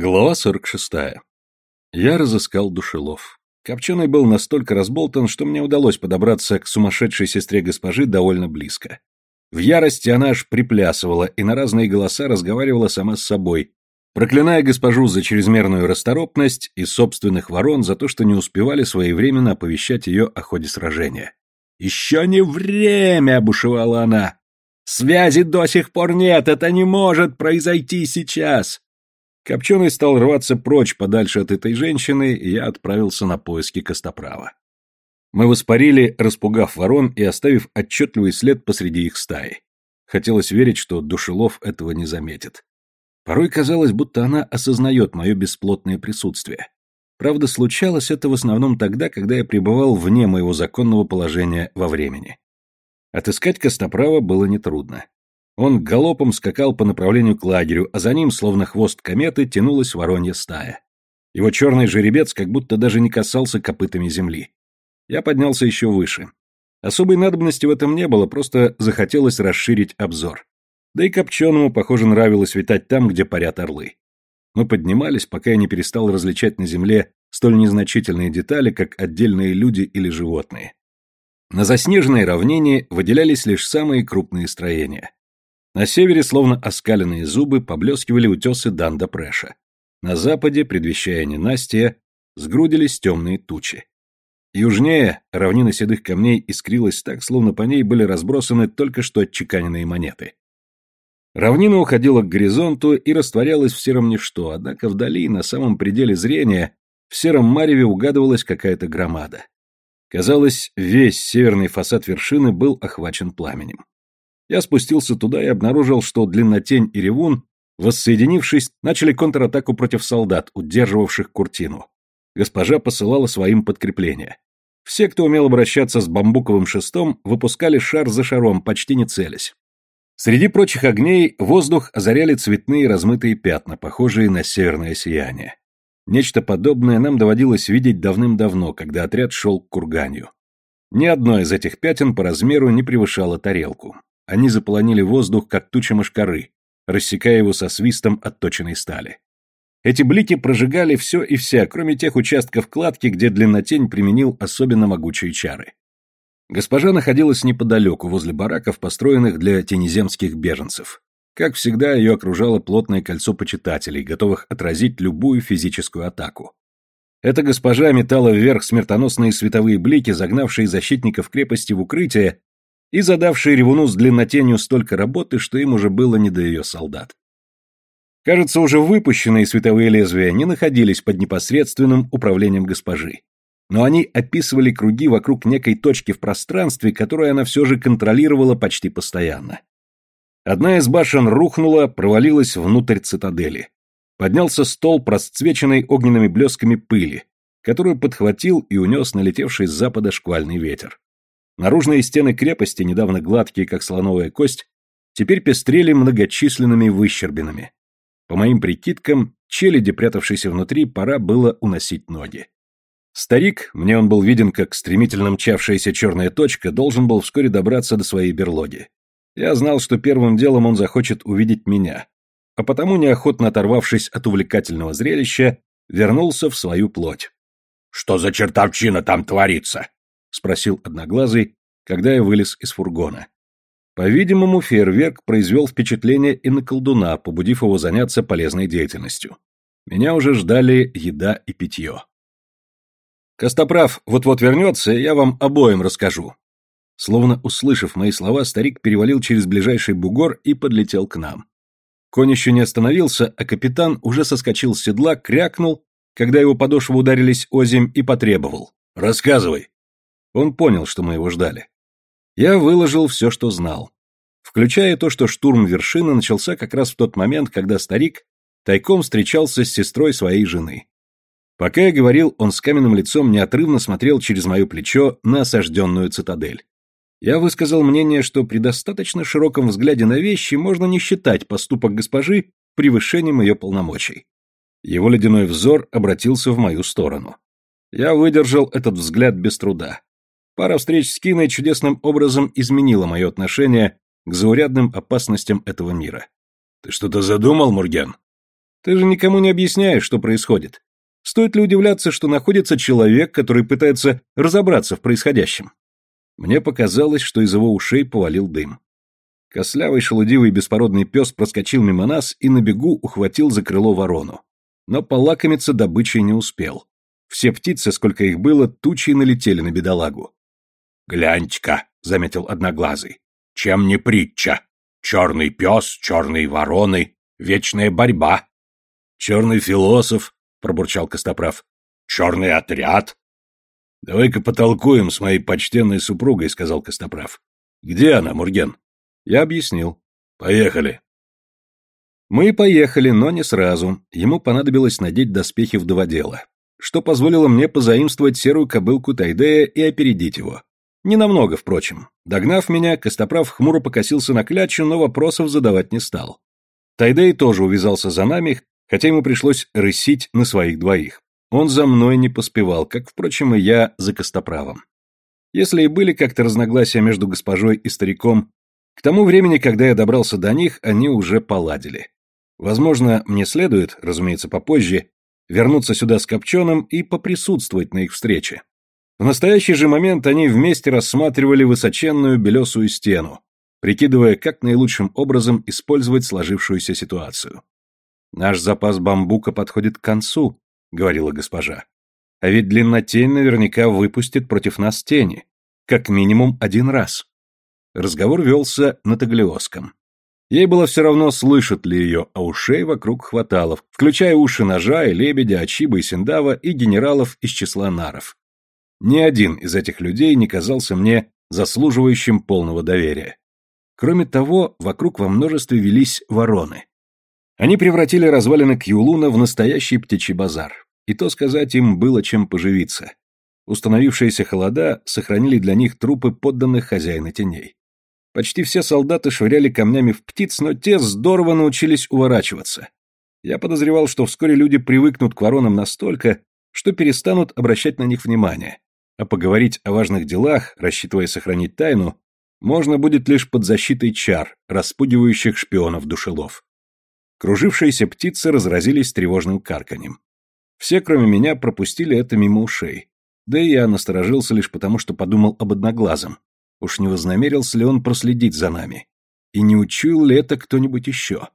Глава 46. Я разыскал душелов. Копченый был настолько разболтан, что мне удалось подобраться к сумасшедшей сестре госпожи довольно близко. В ярости она аж приплясывала и на разные голоса разговаривала сама с собой, проклиная госпожу за чрезмерную расторопность и собственных ворон за то, что не успевали своевременно оповещать ее о ходе сражения. «Еще не время!» — бушевала она. «Связи до сих пор нет, это не может произойти сейчас!» Копченый стал рваться прочь подальше от этой женщины, и я отправился на поиски Костоправа. Мы воспарили, распугав ворон и оставив отчетливый след посреди их стаи. Хотелось верить, что Душелов этого не заметит. Порой казалось, будто она осознает мое бесплотное присутствие. Правда, случалось это в основном тогда, когда я пребывал вне моего законного положения во времени. Отыскать Костоправа было нетрудно. Он галопом скакал по направлению к лагерю, а за ним, словно хвост кометы, тянулась воронья стая. Его черный жеребец как будто даже не касался копытами земли. Я поднялся еще выше. Особой надобности в этом не было, просто захотелось расширить обзор. Да и Копченому, похоже, нравилось витать там, где парят орлы. Мы поднимались, пока я не перестал различать на земле столь незначительные детали, как отдельные люди или животные. На заснеженной равнине выделялись лишь самые крупные строения. На севере, словно оскаленные зубы, поблескивали утесы Данда-Преша. На западе, предвещая ненастье, сгрудились темные тучи. Южнее равнина седых камней искрилась так, словно по ней были разбросаны только что отчеканенные монеты. Равнина уходила к горизонту и растворялась в сером ничто, однако вдали, на самом пределе зрения, в сером мареве угадывалась какая-то громада. Казалось, весь северный фасад вершины был охвачен пламенем. Я спустился туда и обнаружил, что Длиннотень и Ревун, воссоединившись, начали контратаку против солдат, удерживавших Куртину. Госпожа посылала своим подкрепление. Все, кто умел обращаться с бамбуковым шестом, выпускали шар за шаром, почти не целясь. Среди прочих огней воздух озаряли цветные размытые пятна, похожие на северное сияние. Нечто подобное нам доводилось видеть давным-давно, когда отряд шел к курганью. Ни одно из этих пятен по размеру не превышало тарелку. Они заполонили воздух, как туча мошкары, рассекая его со свистом отточенной стали. Эти блики прожигали все и вся, кроме тех участков кладки, где длиннотень применил особенно могучие чары. Госпожа находилась неподалеку, возле бараков, построенных для тенеземских беженцев. Как всегда, ее окружало плотное кольцо почитателей, готовых отразить любую физическую атаку. Эта госпожа метала вверх смертоносные световые блики, загнавшие защитников крепости в укрытие и задавший ревуну с длиннотенью столько работы, что им уже было не до ее солдат. Кажется, уже выпущенные световые лезвия не находились под непосредственным управлением госпожи, но они описывали круги вокруг некой точки в пространстве, которую она все же контролировала почти постоянно. Одна из башен рухнула, провалилась внутрь цитадели. Поднялся столб, расцвеченный огненными блесками пыли, которую подхватил и унес налетевший с запада шквальный ветер. Наружные стены крепости, недавно гладкие, как слоновая кость, теперь пестрели многочисленными выщербинами. По моим прикидкам, челяди, прятавшейся внутри, пора было уносить ноги. Старик, мне он был виден как стремительно мчавшаяся черная точка, должен был вскоре добраться до своей берлоги. Я знал, что первым делом он захочет увидеть меня, а потому, неохотно оторвавшись от увлекательного зрелища, вернулся в свою плоть. «Что за чертовчина там творится?» — спросил Одноглазый, когда я вылез из фургона. По-видимому, фейерверк произвел впечатление и на колдуна, побудив его заняться полезной деятельностью. Меня уже ждали еда и питье. «Костоправ вот-вот вернется, я вам обоим расскажу». Словно услышав мои слова, старик перевалил через ближайший бугор и подлетел к нам. Конь еще не остановился, а капитан уже соскочил с седла, крякнул, когда его подошвы ударились озимь, и потребовал. «Рассказывай». Он понял, что мы его ждали. Я выложил все, что знал. Включая то, что штурм вершины начался как раз в тот момент, когда старик тайком встречался с сестрой своей жены. Пока я говорил, он с каменным лицом неотрывно смотрел через мое плечо на осажденную цитадель. Я высказал мнение, что при достаточно широком взгляде на вещи можно не считать поступок госпожи превышением ее полномочий. Его ледяной взор обратился в мою сторону. Я выдержал этот взгляд без труда. Пара встреч с Киной чудесным образом изменила мое отношение к заурядным опасностям этого мира. «Ты что-то задумал, Мурген?» Ты же никому не объясняешь, что происходит. Стоит ли удивляться, что находится человек, который пытается разобраться в происходящем? Мне показалось, что из его ушей повалил дым. Кослявый, шелудивый, беспородный пес проскочил мимо нас и на бегу ухватил за крыло ворону. Но полакомиться добычей не успел. Все птицы, сколько их было, тучей налетели на бедолагу. «Гляньте-ка», — заметил Одноглазый, — «чем не притча? Черный пес, черные вороны, вечная борьба». «Черный философ», — пробурчал Костоправ. «Черный отряд». «Давай-ка потолкуем с моей почтенной супругой», — сказал Костоправ. «Где она, Мурген?» Я объяснил. «Поехали». Мы поехали, но не сразу. Ему понадобилось надеть доспехи вдоводела, что позволило мне позаимствовать серую кобылку Тайдея и опередить его. Ненамного, впрочем. Догнав меня, Костоправ хмуро покосился на клячу, но вопросов задавать не стал. Тайдей тоже увязался за нами, хотя ему пришлось рысить на своих двоих. Он за мной не поспевал, как, впрочем, и я за Костоправом. Если и были как-то разногласия между госпожой и стариком к тому времени, когда я добрался до них, они уже поладили. Возможно, мне следует, разумеется, попозже, вернуться сюда с Копченым и поприсутствовать на их встрече. В настоящий же момент они вместе рассматривали высоченную белесую стену, прикидывая, как наилучшим образом использовать сложившуюся ситуацию. «Наш запас бамбука подходит к концу», — говорила госпожа. «А ведь длиннотень наверняка выпустит против нас тени. Как минимум один раз». Разговор велся на таглиоском. Ей было все равно, слышат ли ее, а ушей вокруг хватало, включая уши ножа и лебедя, Ачиба и Синдава и генералов из числа наров. Ни один из этих людей не казался мне заслуживающим полного доверия. Кроме того, вокруг во множестве велись вороны. Они превратили развалины Кьюлуна в настоящий птичий базар. И то сказать им было чем поживиться. Установившиеся холода сохранили для них трупы подданных хозяина теней. Почти все солдаты швыряли камнями в птиц, но те здорово научились уворачиваться. Я подозревал, что вскоре люди привыкнут к воронам настолько, что перестанут обращать на них внимание, а поговорить о важных делах, рассчитывая сохранить тайну, можно будет лишь под защитой чар, распугивающих шпионов-душелов. Кружившиеся птицы разразились тревожным карканьем. Все, кроме меня, пропустили это мимо ушей. Да и я насторожился лишь потому, что подумал об одноглазом. Уж не вознамерился ли он проследить за нами? И не учуял ли это кто-нибудь еще?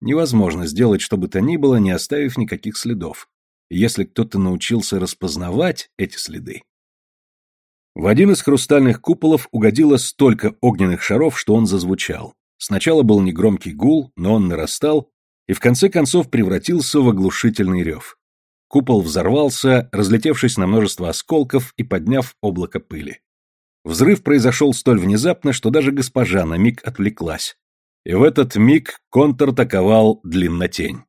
Невозможно сделать что бы то ни было, не оставив никаких следов. если кто-то научился распознавать эти следы. В один из хрустальных куполов угодило столько огненных шаров, что он зазвучал. Сначала был негромкий гул, но он нарастал и в конце концов превратился в оглушительный рев. Купол взорвался, разлетевшись на множество осколков и подняв облако пыли. Взрыв произошел столь внезапно, что даже госпожа на миг отвлеклась. И в этот миг контратаковал длиннотень.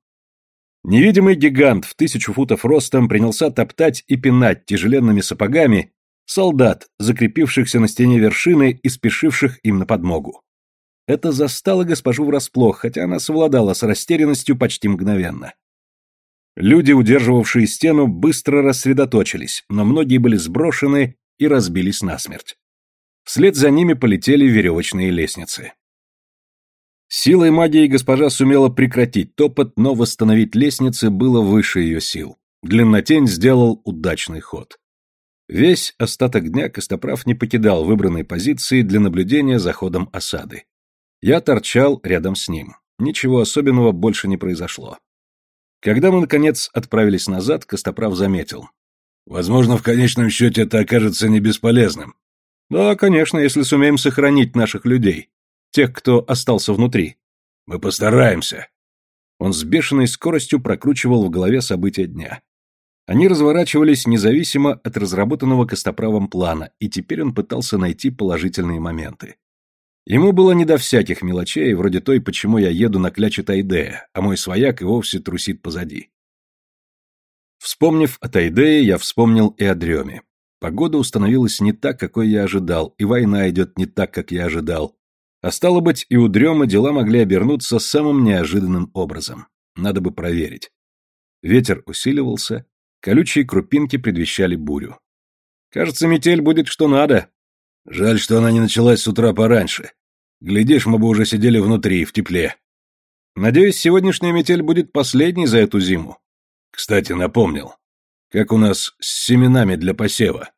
Невидимый гигант в тысячу футов ростом принялся топтать и пинать тяжеленными сапогами солдат, закрепившихся на стене вершины и спешивших им на подмогу. Это застало госпожу врасплох, хотя она совладала с растерянностью почти мгновенно. Люди, удерживавшие стену, быстро рассредоточились, но многие были сброшены и разбились насмерть. Вслед за ними полетели веревочные лестницы. Силой магии госпожа сумела прекратить топот, но восстановить лестницы было выше ее сил. Длиннотень сделал удачный ход. Весь остаток дня Костоправ не покидал выбранной позиции для наблюдения за ходом осады. Я торчал рядом с ним. Ничего особенного больше не произошло. Когда мы, наконец, отправились назад, Костоправ заметил. «Возможно, в конечном счете это окажется не бесполезным. Да, конечно, если сумеем сохранить наших людей, тех, кто остался внутри. Мы постараемся. Он с бешеной скоростью прокручивал в голове события дня. Они разворачивались независимо от разработанного Костоправом плана, и теперь он пытался найти положительные моменты. Ему было не до всяких мелочей, вроде той, почему я еду на кляче Тайдея, а мой свояк и вовсе трусит позади. Вспомнив о Тайдее, я вспомнил и о дреме. Погода установилась не так, какой я ожидал, и война идет не так, как я ожидал. А стало быть, и у Дрема дела могли обернуться самым неожиданным образом. Надо бы проверить. Ветер усиливался, колючие крупинки предвещали бурю. Кажется, метель будет что надо. Жаль, что она не началась с утра пораньше. Глядишь, мы бы уже сидели внутри, в тепле. Надеюсь, сегодняшняя метель будет последней за эту зиму. Кстати, напомнил. Как у нас с семенами для посева?